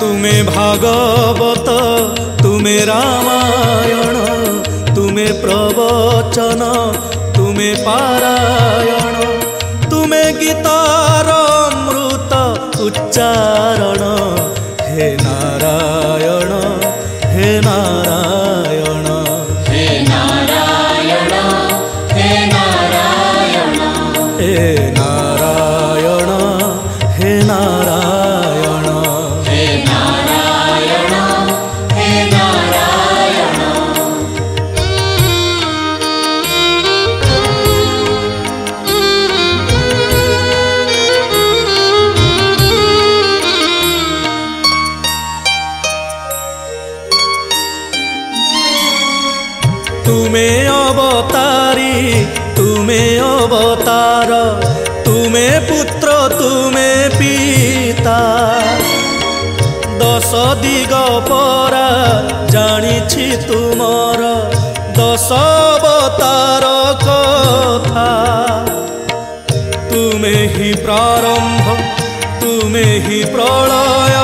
तुम्हें भागवत तुम्हें रामा भजन तुम्हें पारायण तुम्हें गीतार अमृत उच्चारण हे नारायण তুমে অবতারি তুমে অবতার তুমে পুত্র তুমে পিতা দশ দিগ পরা জানিছি তুমর দশ অবতার কথা তুমে হি প্রারম্ভ তুমে হি প্রলয়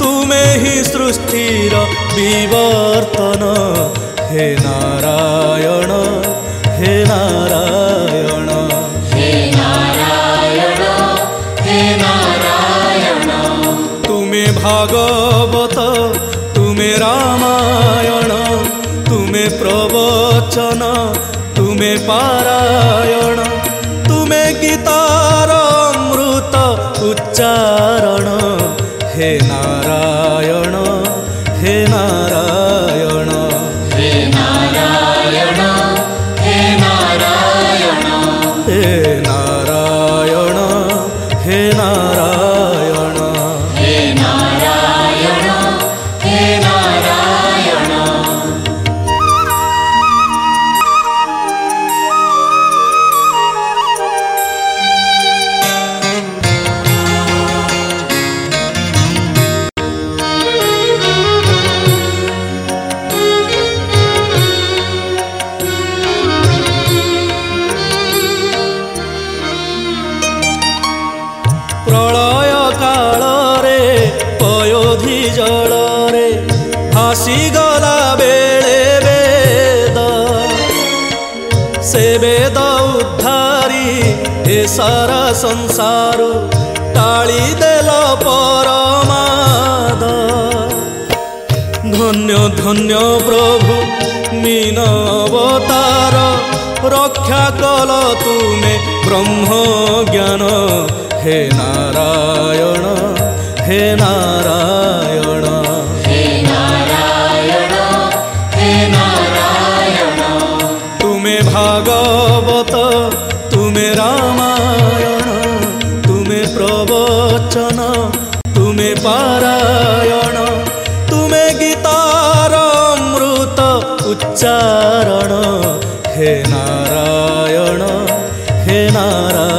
তুমে হি সৃষ্টির বিবর্তন হে वचन तुम्हें पार ବେଦ ଉଦ୍ଧାରି ଏ ସାରା ସଂସାର ଟାଳି ଦେଲ ପରମାଦ ଧନ୍ୟ ଧନ୍ୟ ପ୍ରଭୁ ମୀନ ଅବତାର ରକ୍ଷା କଲ ତୁମେ ବ୍ରହ୍ମ ଜ୍ଞାନ ହେ ନାରାୟଣ ହେ ନାରାୟଣ नारायण तुम्हें गीतार अमृत उच्चारण हे नारायण हे नारायण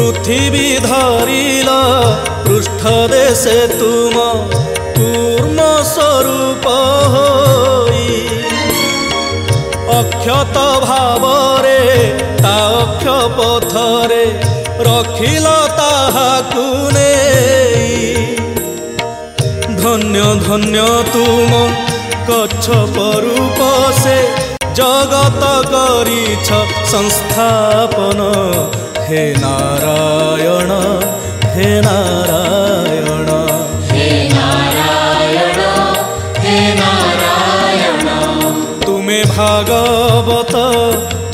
পৃথিবী ধরিল পৃষ্ঠ দেশে তুম কূর্ম স্বরূপ অক্ষত ভাবরে তা অক্ষ পথরে রখিল তাহাকু নেই ধন্য ধন্য তুম কচ্ছপ পরূপ সে জগত করিছ সংস্থাপন हे नारायण हे नारायण हे नारायण हे नारायण तुम्हें भागवत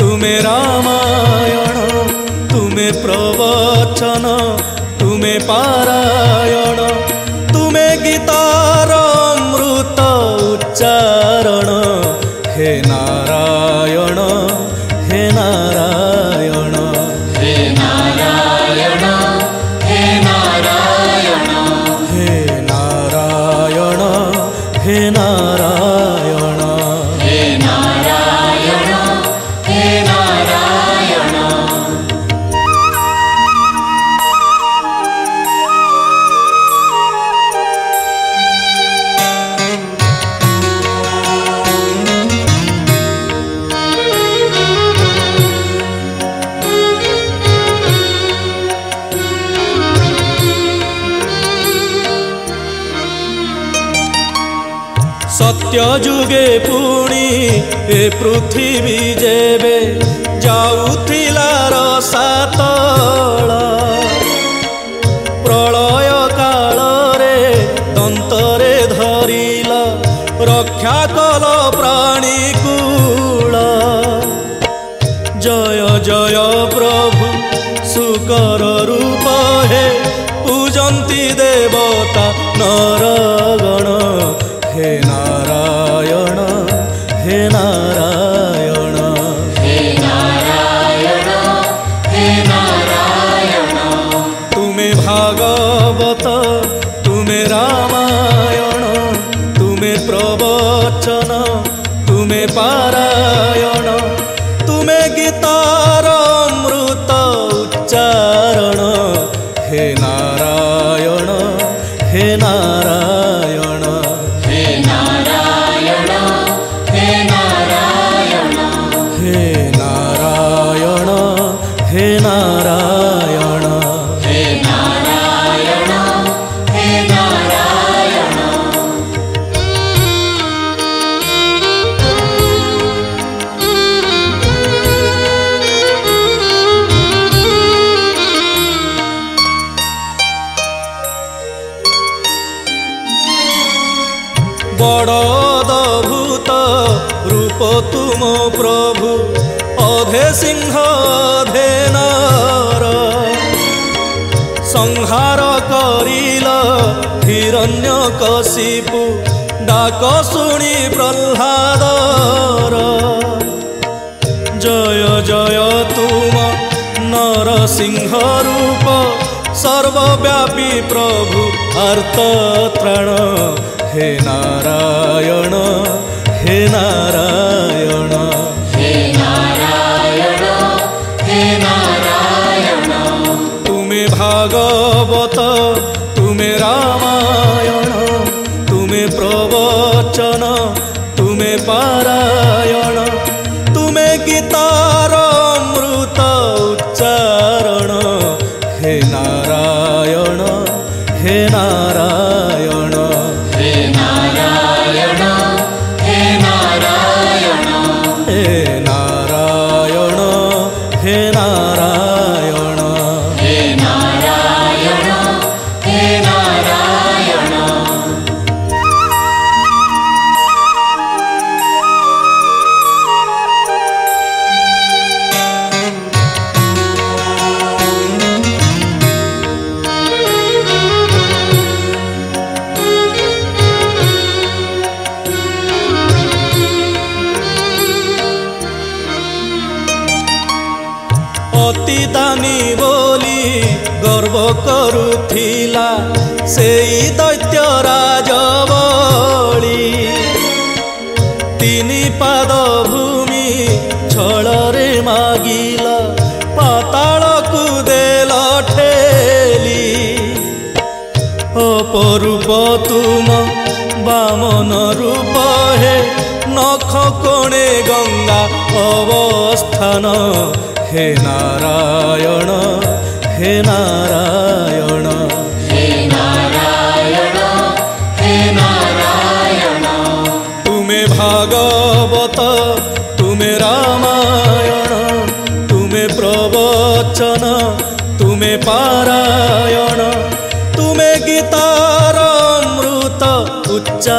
तुम्हें रामायण तुम्हें प्रवचन तुम्हें पारायण ଯୁଗେ ପୁଣି ଏ ପୃଥିବୀ ଯେବେ ଯାଉଥିଲା ର ସାତ বড়দভূত রূপ তুম প্রভু অধে সিংহ অধে সংহার করিল হিরণ্য কশিপু ডাক শুণি প্রহ্লাদ জয় জয় তুম নরসিংহ রূপ সর্বব্যাপী প্রভু আর্ত ত্রাণ हे नारायण हे नारायण ଛଳରେ ମାଗିଲା ପାତାଳକୁ ଦେଲ ଠେଲି ଅପରୂପ ତୁମ ବାମନ ରୂପ ହେ ନଖ କୋଣେ ଗଙ୍ଗା ଅବସ୍ଥାନ ହେ ନାରାୟଣ ହେ ନାରାୟଣ सीतारामृत उच्चा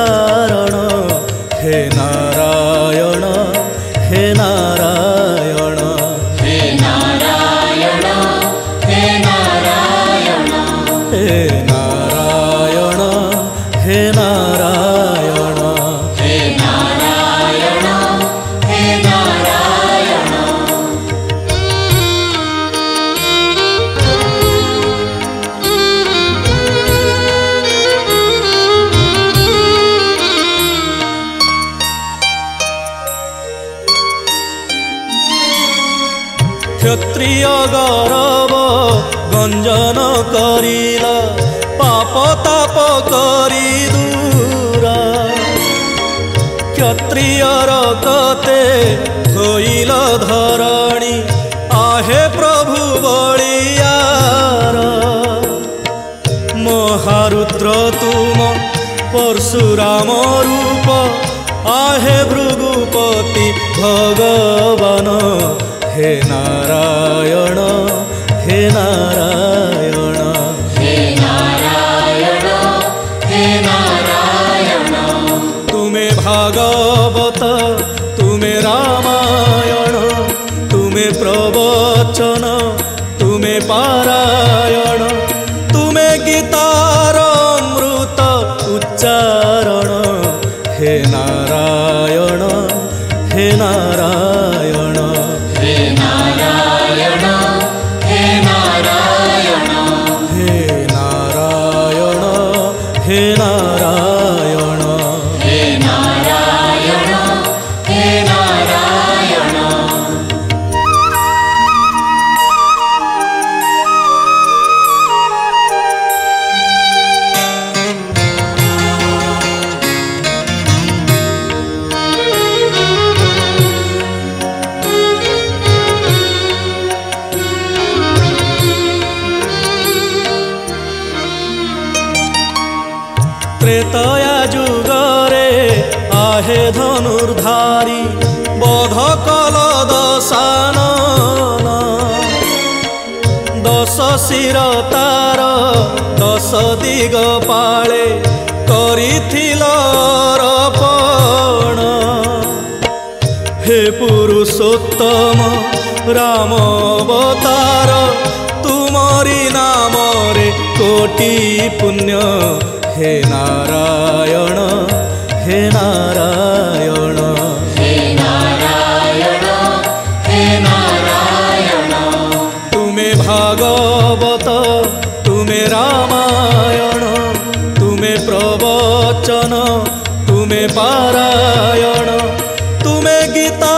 क्षत्रिय गौरव गंजन कर पापताप कर दूरा क्षत्रिय रे धल धरणी आहे प्रभु बड़िया महारुद्र तुम परशुराम रूप आहे भृगुपति भगव हे नारायण हे नारायण ଦଶ ଦିଗ ପାଳେ କରିଥିଲ ରପଣ ହେ ପୁରୁଷୋତ୍ତମ ରାମ ଅବତାର ତୁମରି ନାମରେ କୋଟି ପୁଣ୍ୟ ହେ ନାରାୟଣ ହେ ନାରାୟଣ acreditar.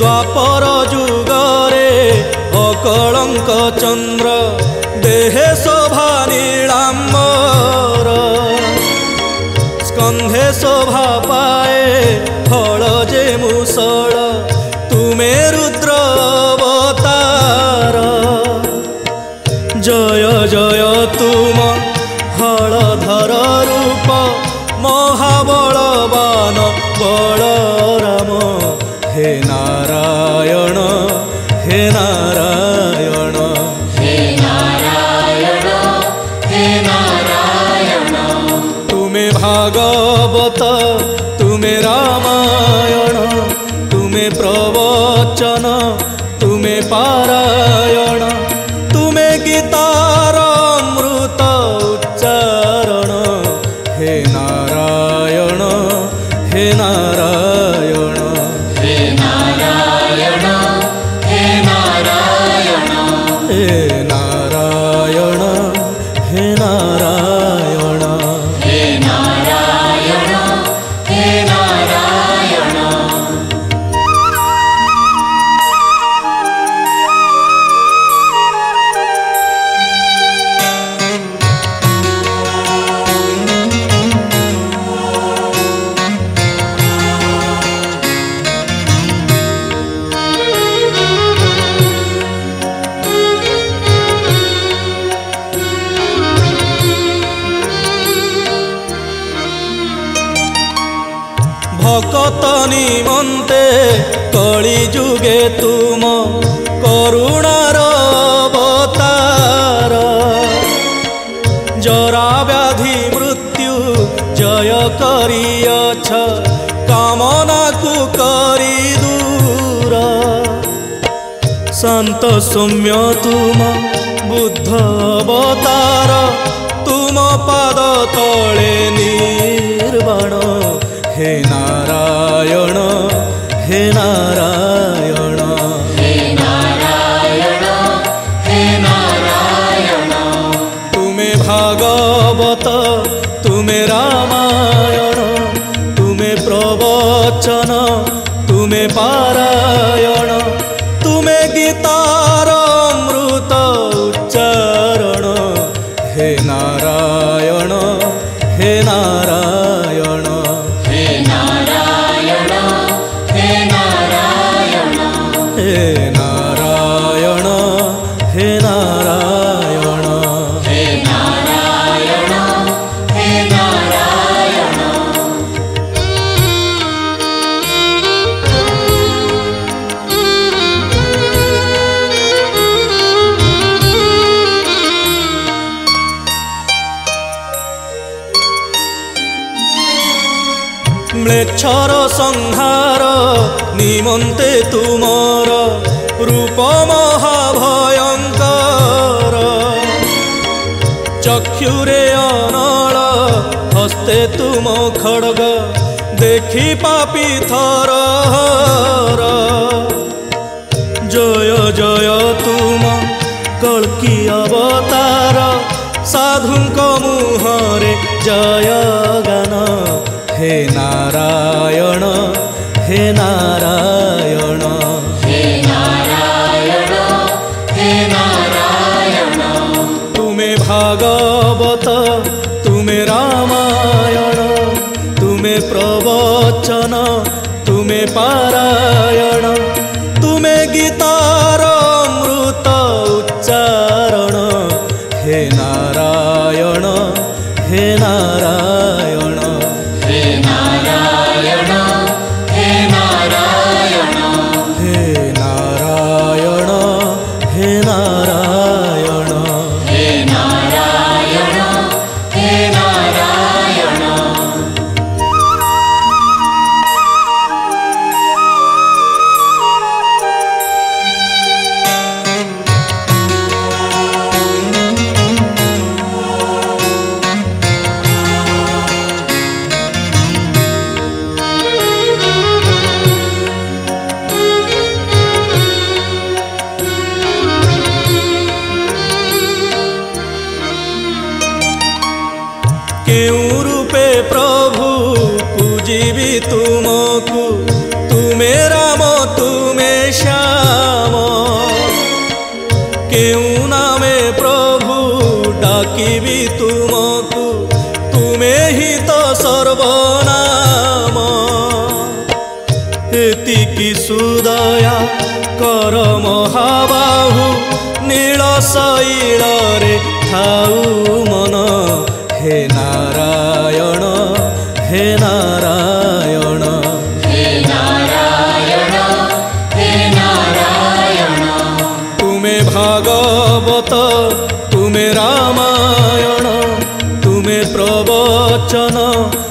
ଦ୍ୱାପର ଯୁଗରେ ଅକଳଙ୍କ ଚନ୍ଦ୍ର অত্যন্ত সৌম্য তুম বুদ্ধ অবতার তুম পাদ তলে নির্বাণ হে নারায়ণ হে নারায়ণ তুমি ভাগবত তুমি রামায়ণ তুমি প্রবচন তুমি পারায়ণ तो ମ୍ଲେଚ୍ଛର ସଂହାର ନିମନ୍ତେ ତୁମର ରୂପ ମହାଭୟଙ୍କର ଚକ୍ଷୁରେ ଅନଳ ହସ୍ତେ ତୁମ ଖଡ଼ଗ ଦେଖି ପାପି ଥର ଜୟ ଜୟ ତୁମ କଳ୍କି ଅବତାର ସାଧୁଙ୍କ ମୁହଁରେ ଜୟ হে নারায়ণ হে নারায়ণ তুমি ভাগবত তুমি রামায়ণ তুমি প্রবচন तारा भागवत तुम्हें रामायण तुम्हें प्रवचन